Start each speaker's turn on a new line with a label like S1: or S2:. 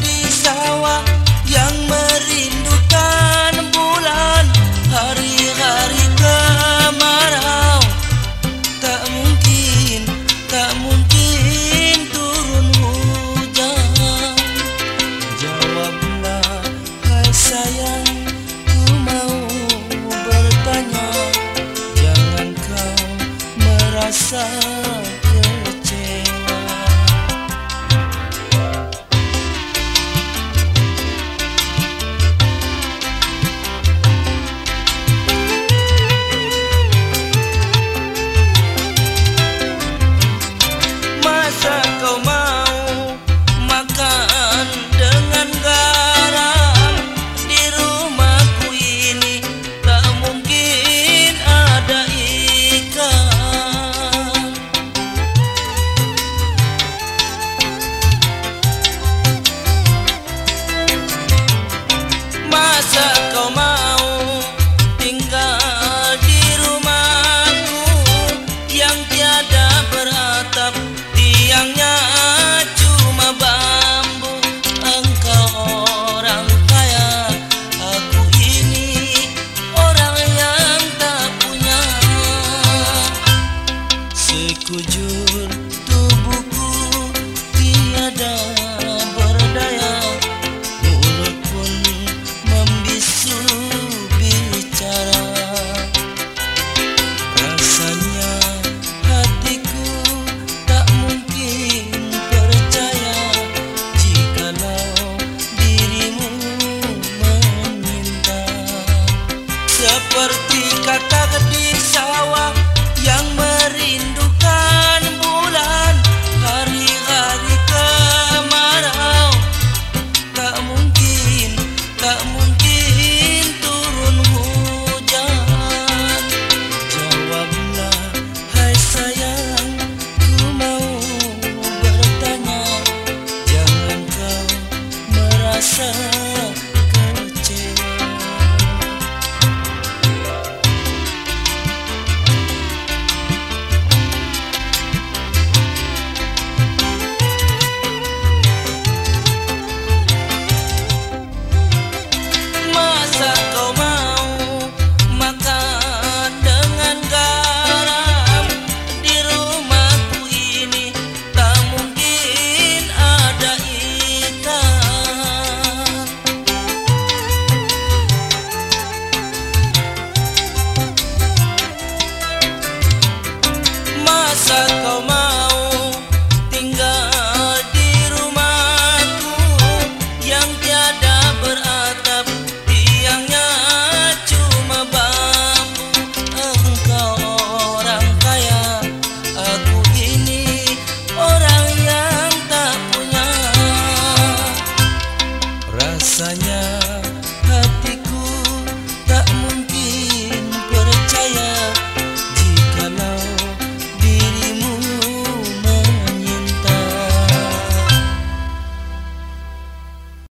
S1: di sawah yang merindukan bulan hari-hari kemarau. Tak mungkin tak mungkin turun hujan. Jawablah hai sayang ku mau bertanya. Jangan kau merasa